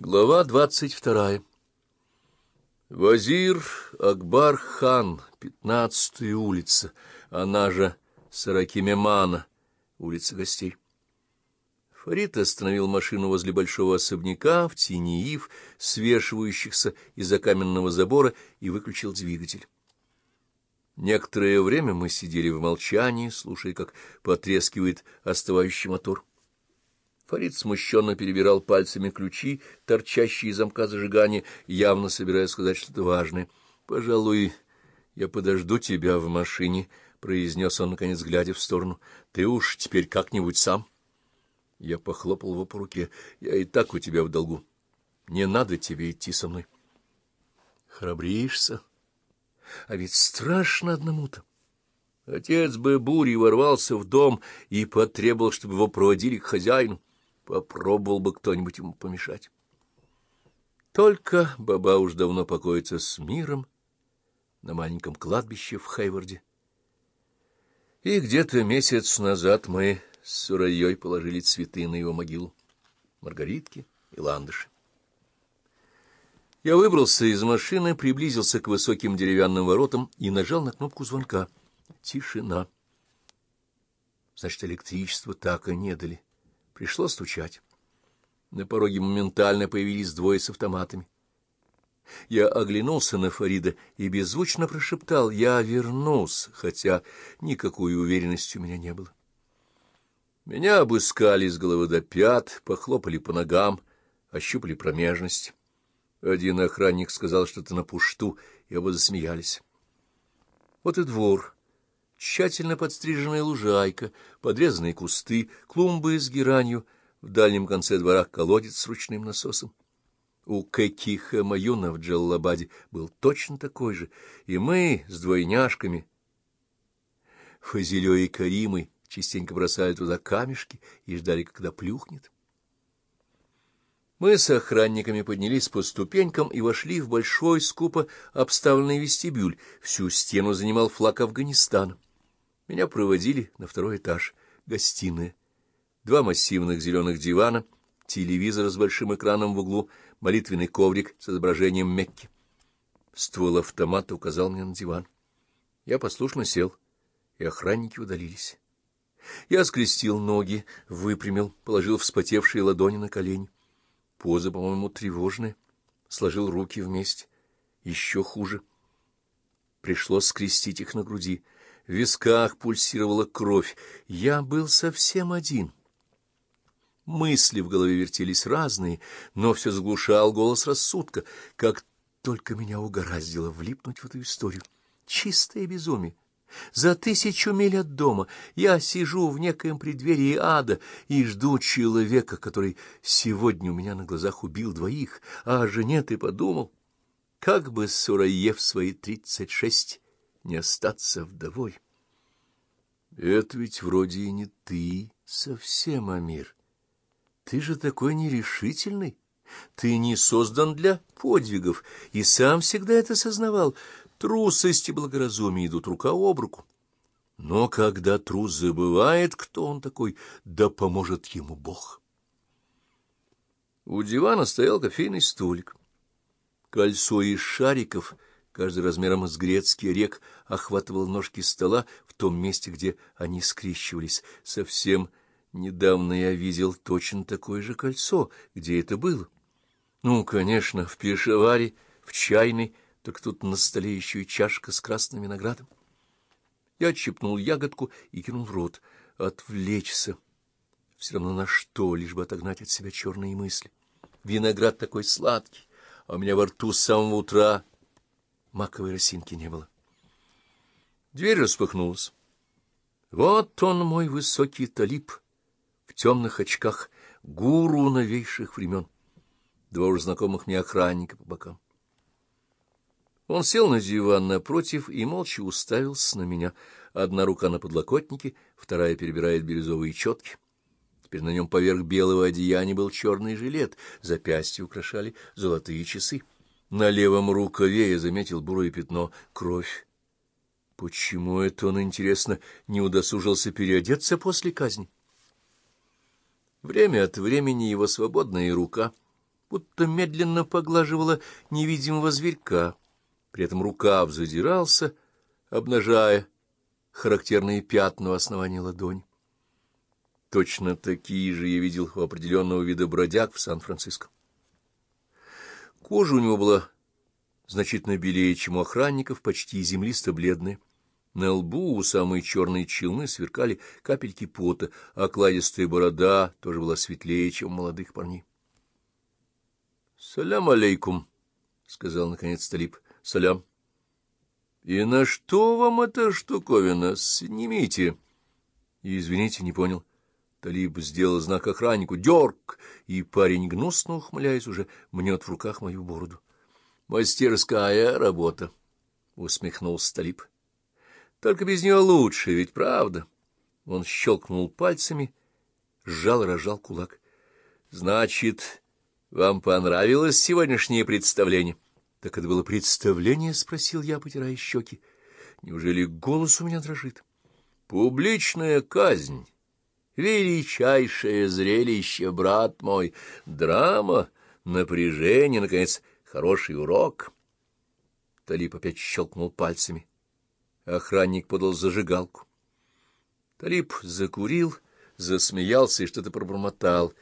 Глава двадцать вторая Вазир Акбар-хан, пятнадцатая улица, она же Саракимемана, улица гостей. Фарид остановил машину возле большого особняка в тени ив, свешивающихся из-за каменного забора, и выключил двигатель. Некоторое время мы сидели в молчании, слушая, как потрескивает остывающий мотор. Фарид смущенно перебирал пальцами ключи, торчащие из замка зажигания, явно собираясь сказать что-то важное. — Пожалуй, я подожду тебя в машине, — произнес он, наконец, глядя в сторону. — Ты уж теперь как-нибудь сам. Я похлопал его по руке. — Я и так у тебя в долгу. Не надо тебе идти со мной. — Храбришься? А ведь страшно одному-то. Отец бы бури ворвался в дом и потребовал, чтобы его проводили к хозяину. Попробовал бы кто-нибудь ему помешать. Только баба уж давно покоится с миром на маленьком кладбище в Хейварде. И где-то месяц назад мы с Сураей положили цветы на его могилу, маргаритки и ландыши. Я выбрался из машины, приблизился к высоким деревянным воротам и нажал на кнопку звонка. Тишина. Значит, электричество так и не дали. Пришлось стучать. На пороге моментально появились двое с автоматами. Я оглянулся на Фарида и беззвучно прошептал «Я вернулся», хотя никакой уверенности у меня не было. Меня обыскали с головы до пят, похлопали по ногам, ощупали промежность. Один охранник сказал что-то на пушту, и оба засмеялись. Вот и двор тщательно подстриженная лужайка, подрезанные кусты, клумбы с геранью, в дальнем конце двора колодец с ручным насосом. У Кекиха Маюна в Джаллабаде был точно такой же, и мы с двойняшками, Фазилё и Каримой, частенько бросали туда камешки и ждали, когда плюхнет. Мы с охранниками поднялись по ступенькам и вошли в большой, скупо обставленный вестибюль. Всю стену занимал флаг Афганистана. Меня проводили на второй этаж, гостиная. Два массивных зеленых дивана, телевизор с большим экраном в углу, молитвенный коврик с изображением Мекки. Ствол автомата указал мне на диван. Я послушно сел, и охранники удалились. Я скрестил ноги, выпрямил, положил вспотевшие ладони на колени. Поза, по-моему, тревожная. Сложил руки вместе. Еще хуже. Пришлось скрестить их на груди — в висках пульсировала кровь. Я был совсем один. Мысли в голове вертелись разные, но все заглушал голос рассудка, как только меня угораздило влипнуть в эту историю. Чистое безумие. За тысячу миль от дома я сижу в некоем преддверии ада и жду человека, который сегодня у меня на глазах убил двоих, а жене ты подумал, как бы Сураев свои тридцать шесть не остаться вдовой. Это ведь вроде и не ты совсем, Амир. Ты же такой нерешительный. Ты не создан для подвигов, и сам всегда это сознавал. Трусость и благоразумие идут рука об руку. Но когда трус забывает, кто он такой, да поможет ему Бог. У дивана стоял кофейный столик. Кольцо из шариков — каждый размером с грецкий рек, охватывал ножки стола в том месте, где они скрещивались. Совсем недавно я видел точно такое же кольцо. Где это было? Ну, конечно, в Пешаваре, в чайной, только тут на столе еще и чашка с красным виноградом. Я отщипнул ягодку и кинул в рот. Отвлечься. Все равно на что, лишь бы отогнать от себя черные мысли. Виноград такой сладкий, а у меня во рту с самого утра маковой росинки не было. Дверь распахнулась. Вот он, мой высокий талиб, в темных очках, гуру новейших времен. Два уже знакомых мне охранника по бокам. Он сел на диван напротив и молча уставился на меня. Одна рука на подлокотнике, вторая перебирает бирюзовые четки. Теперь на нем поверх белого одеяния был черный жилет, запястья украшали золотые часы. На левом рукаве я заметил бурое пятно — кровь. Почему это он, интересно, не удосужился переодеться после казни? Время от времени его свободная рука будто медленно поглаживала невидимого зверька. При этом рукав задирался, обнажая характерные пятна у основания ладони. Точно такие же я видел у определенного вида бродяг в Сан-Франциско. Кожа у него была значительно белее, чем у охранников, почти землисто-бледная. На лбу у самой черной челны сверкали капельки пота, а кладистая борода тоже была светлее, чем у молодых парней. — Салям алейкум, — сказал наконец Талиб. — Салям. — И на что вам эта штуковина? Снимите. — Извините, не понял. Талиб сделал знак охраннику «Дерг!» и парень, гнусно ухмыляясь, уже мнет в руках мою бороду. «Мастерская работа», — усмехнулся Талиб. «Только без нее лучше, ведь правда?» Он щелкнул пальцами, сжал и кулак. «Значит, вам понравилось сегодняшнее представление?» «Так это было представление?» — спросил я, потирая щеки. «Неужели голос у меня дрожит?» «Публичная казнь». Величайшее зрелище, брат мой, драма, напряжение, наконец, хороший урок. Талип опять щелкнул пальцами. Охранник подал зажигалку. Талип закурил, засмеялся и что-то пробормотал.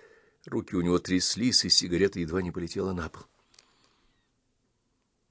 Руки у него тряслись, и сигарета едва не полетела на пол.